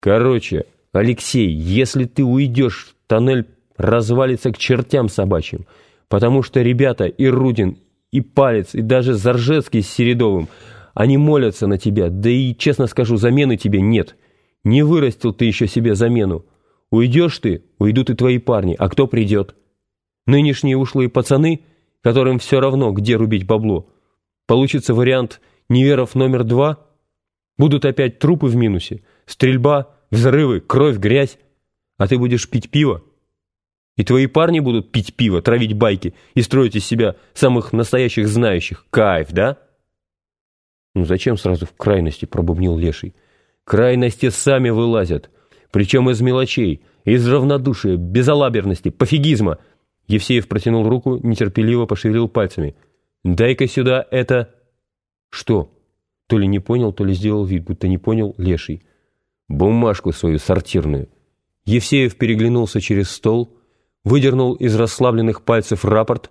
Короче, Алексей, если ты уйдешь, тоннель развалится к чертям собачьим, потому что ребята и Рудин, и Палец, и даже Заржецкий с Середовым, они молятся на тебя, да и, честно скажу, замены тебе нет. Не вырастил ты еще себе замену. Уйдешь ты, уйдут и твои парни, а кто придет? Нынешние ушлые пацаны, которым все равно, где рубить бабло. Получится вариант «Неверов номер два», будут опять трупы в минусе, стрельба, взрывы, кровь, грязь, а ты будешь пить пиво. И твои парни будут пить пиво, травить байки и строить из себя самых настоящих знающих. Кайф, да? Ну зачем сразу в крайности, пробубнил Леший. Крайности сами вылазят, причем из мелочей, из равнодушия, безалаберности, пофигизма. Евсеев протянул руку, нетерпеливо пошевелил пальцами. «Дай-ка сюда это...» «Что?» То ли не понял, то ли сделал вид, будто не понял Леший. «Бумажку свою сортирную». Евсеев переглянулся через стол, выдернул из расслабленных пальцев рапорт,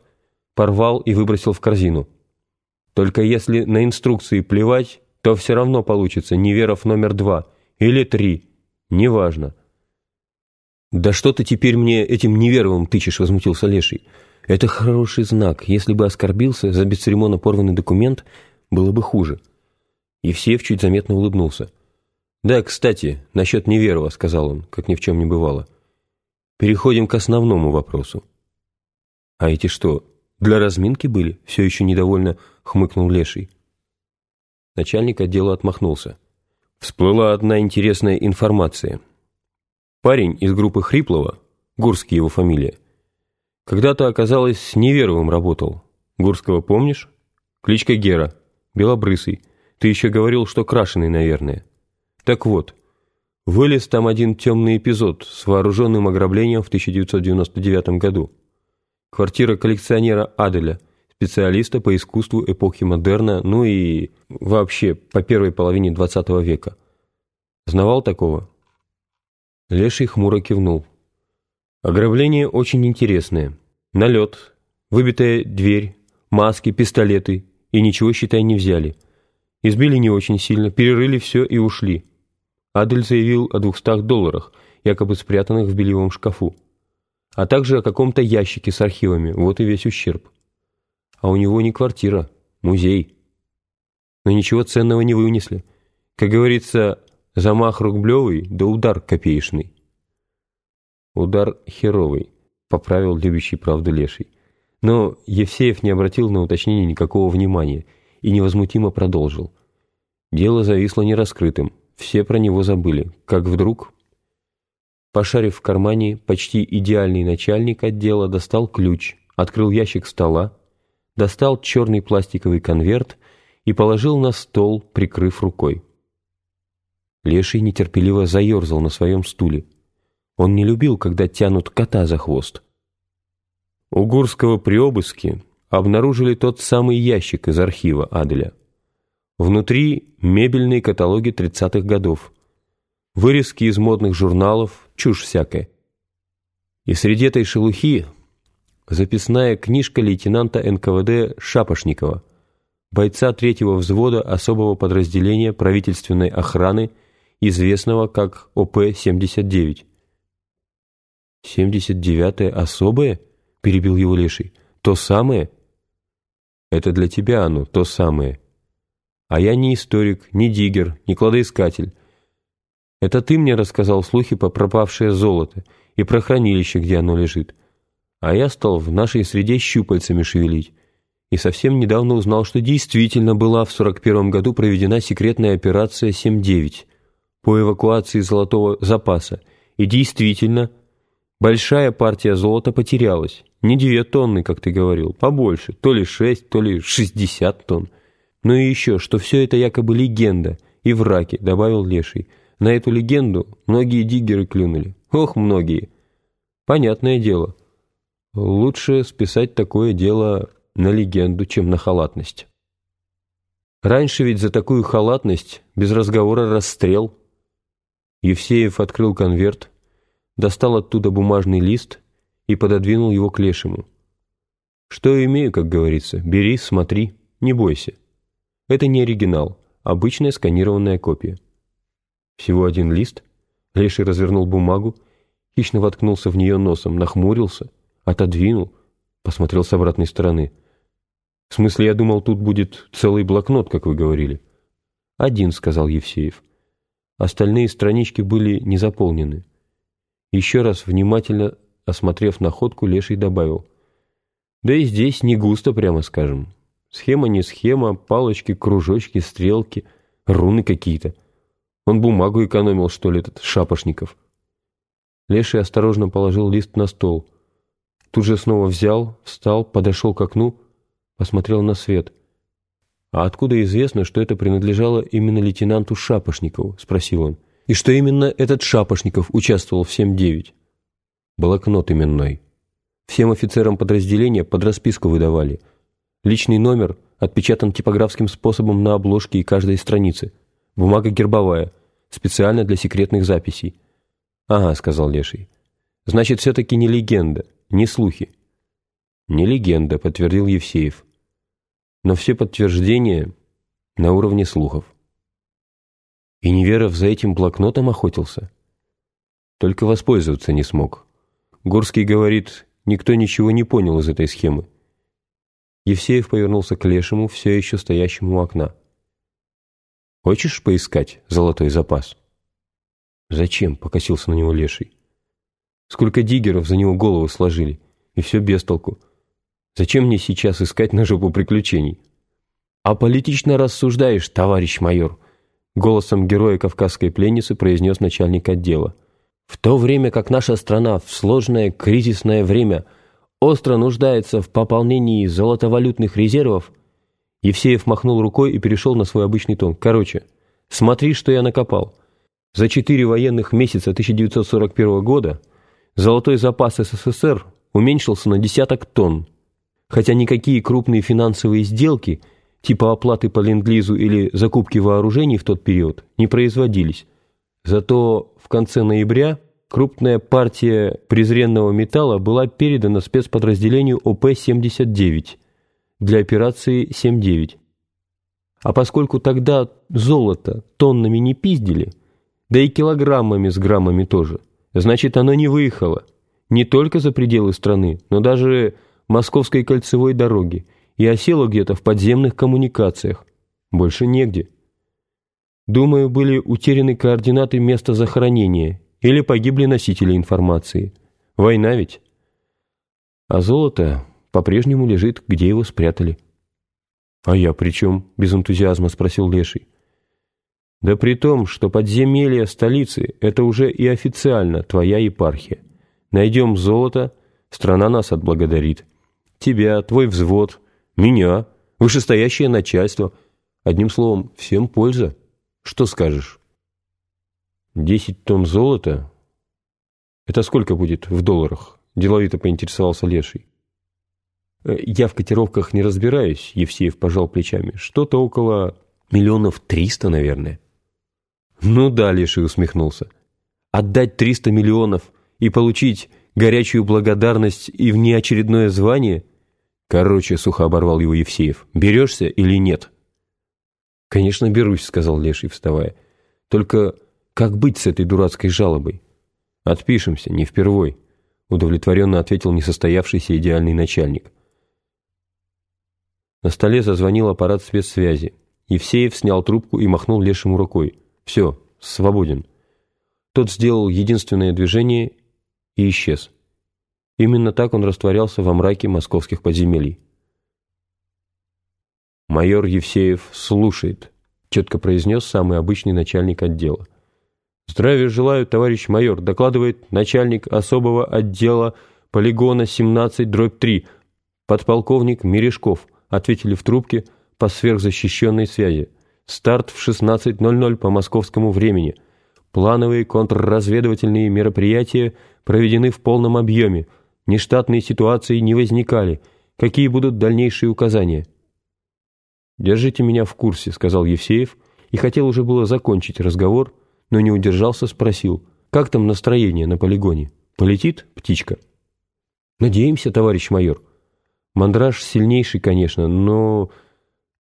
порвал и выбросил в корзину. Только если на инструкции плевать, то все равно получится Неверов номер два или три, неважно. «Да что ты теперь мне этим Неверовым тычешь?» — возмутился Леший. «Это хороший знак. Если бы оскорбился за бесцеремонно порванный документ, было бы хуже». Евсеев чуть заметно улыбнулся. «Да, кстати, насчет Неверова», — сказал он, как ни в чем не бывало. Переходим к основному вопросу. А эти что, для разминки были? Все еще недовольно хмыкнул Леший. Начальник отдела отмахнулся. Всплыла одна интересная информация. Парень из группы Хриплова, Гурский его фамилия, когда-то, оказалось, с Неверовым работал. Гурского помнишь? Кличка Гера, белобрысый. Ты еще говорил, что крашеный, наверное. Так вот, Вылез там один темный эпизод с вооруженным ограблением в 1999 году. Квартира коллекционера Аделя, специалиста по искусству эпохи модерна, ну и вообще по первой половине 20 века. Знавал такого? Леший хмуро кивнул. Ограбление очень интересное. Налет, выбитая дверь, маски, пистолеты, и ничего, считай, не взяли. Избили не очень сильно, перерыли все и ушли. Адель заявил о двухстах долларах, якобы спрятанных в бельевом шкафу, а также о каком-то ящике с архивами, вот и весь ущерб. А у него не квартира, музей. Но ничего ценного не вынесли. Как говорится, замах рублевый, да удар копеечный. Удар херовый, поправил любящий правду леший. Но Евсеев не обратил на уточнение никакого внимания и невозмутимо продолжил. Дело зависло нераскрытым, все про него забыли, как вдруг... Пошарив в кармане, почти идеальный начальник отдела достал ключ, открыл ящик стола, достал черный пластиковый конверт и положил на стол, прикрыв рукой. Леший нетерпеливо заерзал на своем стуле. Он не любил, когда тянут кота за хвост. У Гурского при обыске обнаружили тот самый ящик из архива Аделя. Внутри мебельные каталоги 30-х годов, вырезки из модных журналов, чушь всякая. И среди этой шелухи записная книжка лейтенанта НКВД Шапошникова, бойца третьего взвода особого подразделения правительственной охраны, известного как ОП-79. «79-е особое?» – перебил его Леший. «То самое?» «Это для тебя оно, то самое», а я не историк, не диггер, не кладоискатель. Это ты мне рассказал слухи про пропавшее золото и про хранилище, где оно лежит. А я стал в нашей среде щупальцами шевелить. И совсем недавно узнал, что действительно была в 41 году проведена секретная операция 7-9 по эвакуации золотого запаса. И действительно, большая партия золота потерялась. Не 9 тонны, как ты говорил, побольше, то ли 6, то ли 60 тонн. Ну и еще, что все это якобы легенда и враки, добавил Леший. На эту легенду многие диггеры клюнули. Ох, многие. Понятное дело. Лучше списать такое дело на легенду, чем на халатность. Раньше ведь за такую халатность без разговора расстрел. Евсеев открыл конверт, достал оттуда бумажный лист и пододвинул его к Лешему. «Что имею, как говорится, бери, смотри, не бойся». Это не оригинал, обычная сканированная копия. Всего один лист? Леший развернул бумагу, хищно воткнулся в нее носом, нахмурился, отодвинул, посмотрел с обратной стороны. «В смысле, я думал, тут будет целый блокнот, как вы говорили». «Один», — сказал Евсеев. Остальные странички были не заполнены. Еще раз внимательно осмотрев находку, Леший добавил. «Да и здесь не густо, прямо скажем. Схема не схема, палочки, кружочки, стрелки, руны какие-то. Он бумагу экономил, что ли, этот Шапошников». Леший осторожно положил лист на стол. Тут же снова взял, встал, подошел к окну, посмотрел на свет — «А откуда известно, что это принадлежало именно лейтенанту Шапошникову?» – спросил он. «И что именно этот Шапошников участвовал в 7-9?» «Блокнот именной. Всем офицерам подразделения под расписку выдавали. Личный номер отпечатан типографским способом на обложке и каждой странице. Бумага гербовая, специально для секретных записей». «Ага», – сказал Леший. «Значит, все-таки не легенда, не слухи». «Не легенда», – подтвердил Евсеев но все подтверждения на уровне слухов. И Неверов за этим блокнотом охотился. Только воспользоваться не смог. Горский говорит, никто ничего не понял из этой схемы. Евсеев повернулся к Лешему, все еще стоящему у окна. «Хочешь поискать золотой запас?» «Зачем?» — покосился на него Леший. «Сколько диггеров за него голову сложили, и все без толку. Зачем мне сейчас искать на жопу приключений? А политично рассуждаешь, товарищ майор, голосом героя кавказской пленницы произнес начальник отдела. В то время как наша страна в сложное кризисное время остро нуждается в пополнении золотовалютных резервов, Евсеев махнул рукой и перешел на свой обычный тон. Короче, смотри, что я накопал. За четыре военных месяца 1941 года золотой запас СССР уменьшился на десяток тонн хотя никакие крупные финансовые сделки, типа оплаты по ленд-лизу или закупки вооружений в тот период, не производились. Зато в конце ноября крупная партия презренного металла была передана спецподразделению ОП-79 для операции 7-9. А поскольку тогда золото тоннами не пиздили, да и килограммами с граммами тоже, значит оно не выехало не только за пределы страны, но даже Московской кольцевой дороги и осело где-то в подземных коммуникациях. Больше негде. Думаю, были утеряны координаты места захоронения или погибли носители информации. Война ведь. А золото по-прежнему лежит, где его спрятали. «А я при чем?» – без энтузиазма спросил Леший. «Да при том, что подземелье столицы – это уже и официально твоя епархия. Найдем золото, страна нас отблагодарит тебя, твой взвод, меня, вышестоящее начальство. Одним словом, всем польза. Что скажешь? Десять тонн золота? Это сколько будет в долларах? Деловито поинтересовался Леший. Э, я в котировках не разбираюсь, Евсеев пожал плечами. Что-то около миллионов триста, наверное. Ну да, Леший усмехнулся. Отдать триста миллионов и получить горячую благодарность и внеочередное звание? Короче, сухо оборвал его Евсеев. Берешься или нет? Конечно, берусь, сказал Леший, вставая. Только как быть с этой дурацкой жалобой? Отпишемся, не впервой, удовлетворенно ответил несостоявшийся идеальный начальник. На столе зазвонил аппарат спецсвязи. Евсеев снял трубку и махнул Лешему рукой. «Все, свободен». Тот сделал единственное движение и исчез. Именно так он растворялся во мраке московских подземелий. «Майор Евсеев слушает», — четко произнес самый обычный начальник отдела. «Здравия желаю, товарищ майор», — докладывает начальник особого отдела полигона 17 дробь 3, подполковник Мережков, ответили в трубке по сверхзащищенной связи. Старт в 16.00 по московскому времени. Плановые контрразведывательные мероприятия проведены в полном объеме. Нештатные ситуации не возникали. Какие будут дальнейшие указания? «Держите меня в курсе», — сказал Евсеев, и хотел уже было закончить разговор, но не удержался, спросил, «Как там настроение на полигоне? Полетит птичка?» «Надеемся, товарищ майор. Мандраж сильнейший, конечно, но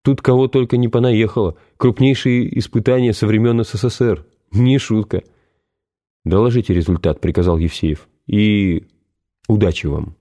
тут кого только не понаехало. Крупнейшие испытания со времен СССР. Не шутка». Доложите результат, приказал Евсеев. И удачи вам.